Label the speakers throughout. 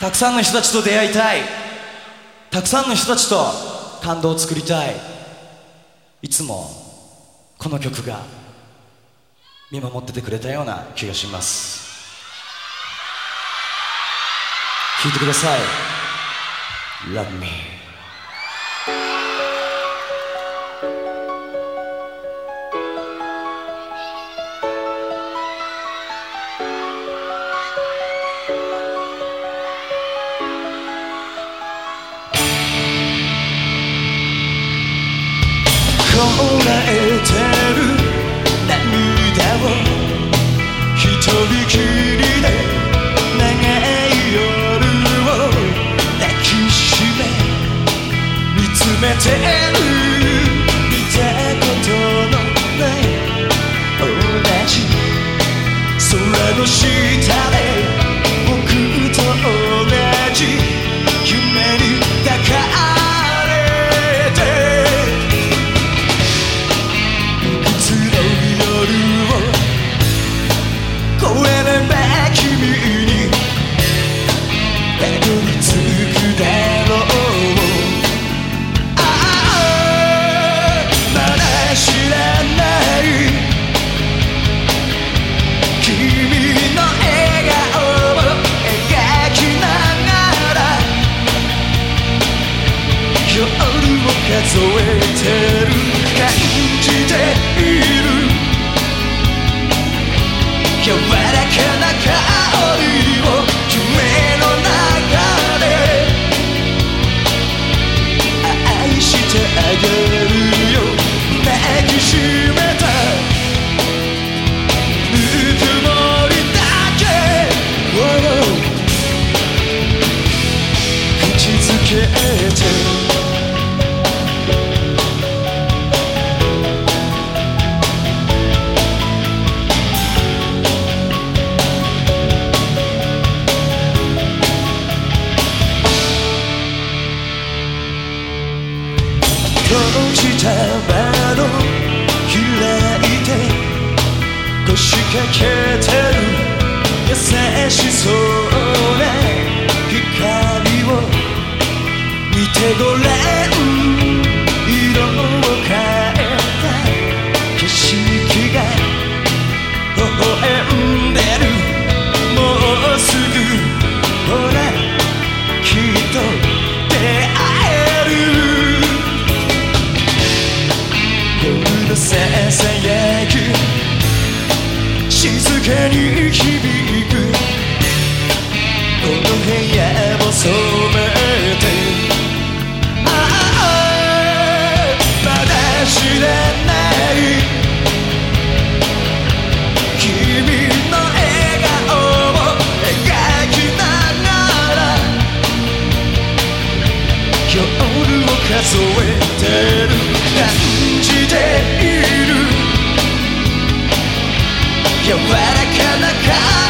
Speaker 1: たくさんの人たちと出会いたい。たくさんの人たちと感動を作りたい。いつもこの曲が見守っててくれたような気がします。聴いてください。Love me. らえてる涙を一人きりで長い夜を抱きしめ見つめてる。見たことのない。同じ。空の下。閉じた窓開いて腰掛けてる優しそうな光を見てごらん。かに響く。この部屋を染めて。ああまだ知らない。君の笑顔を描きながら。夜を数えてる。感じている。柔らかな顔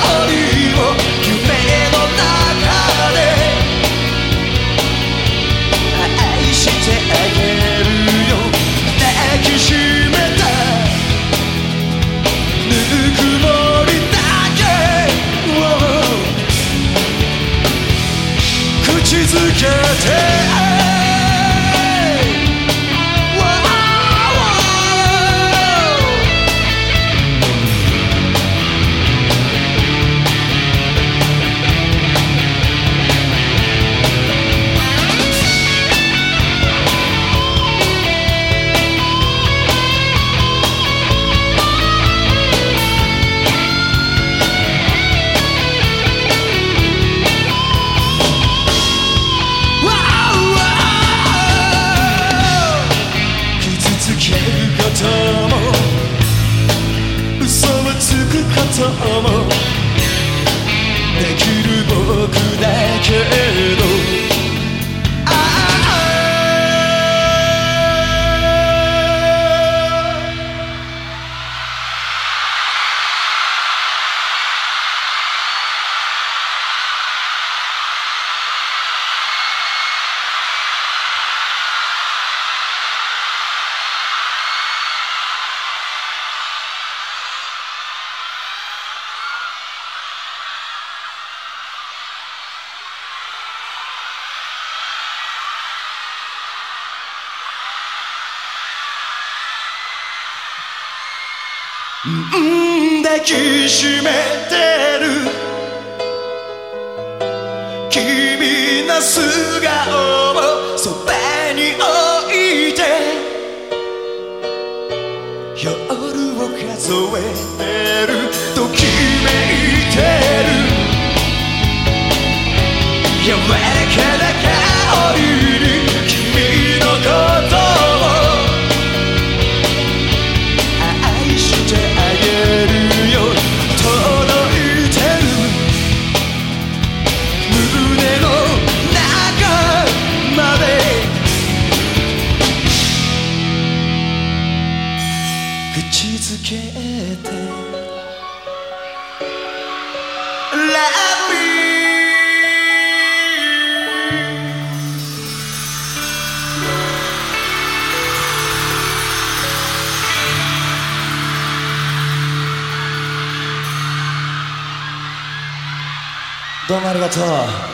Speaker 1: 抱きしめてる。君の素顔をそばに置いて。夜を数えてる。ときめいてる。柔らかな口づけて。Love me どうもありがとう。